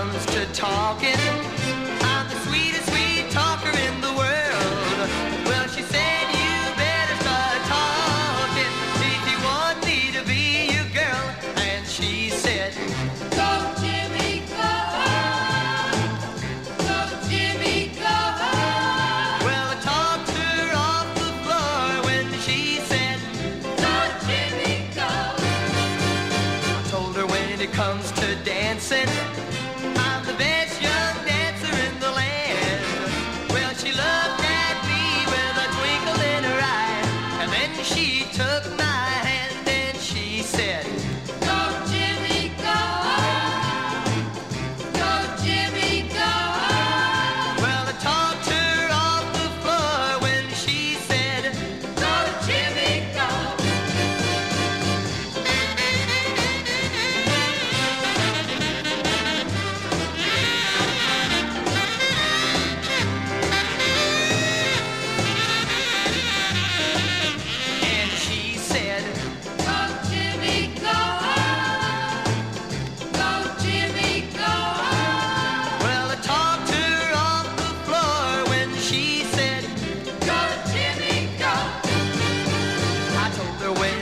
comes to talking. Comes to dancing, I'm the best young dancer in the land. Well, she looked at me with a twinkle in her eye, and then she took my hand and she said,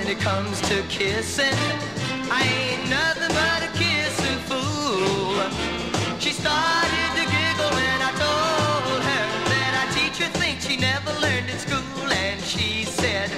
when it comes to kissing, I ain't nothing but a kissing fool. She started to giggle when I told her that our teacher thinks she never learned in school, and she said,